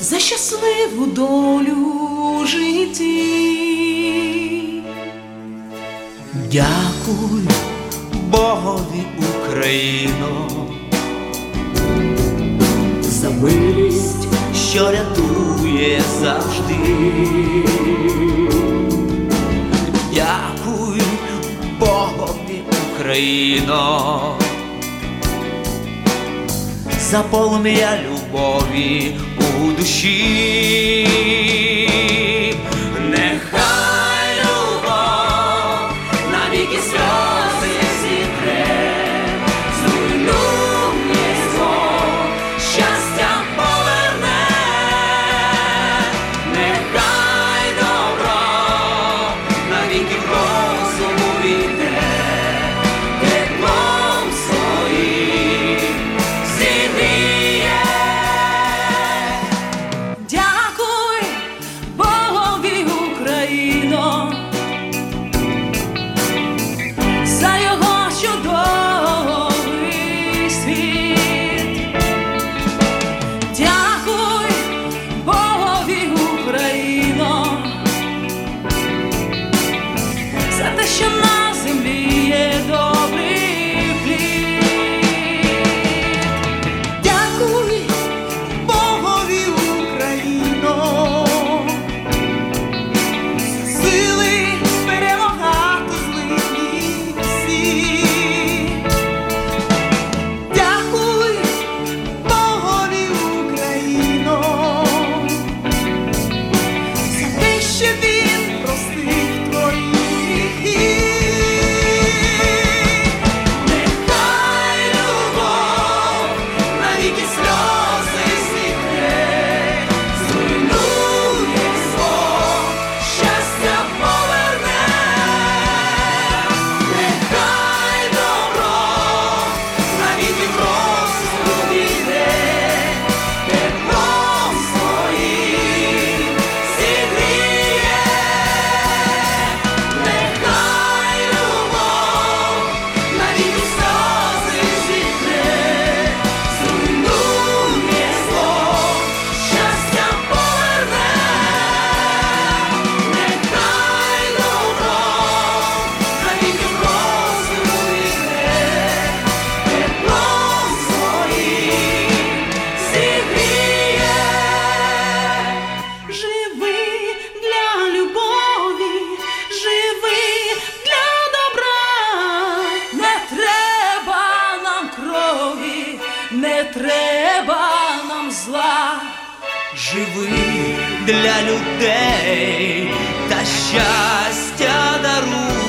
за щасливу долю у житті. Дякую Богові Україно, за милість, що рятує завжди. Дякую Богові Україно заполум'я любові у душі. живий для людей та щастя дарує.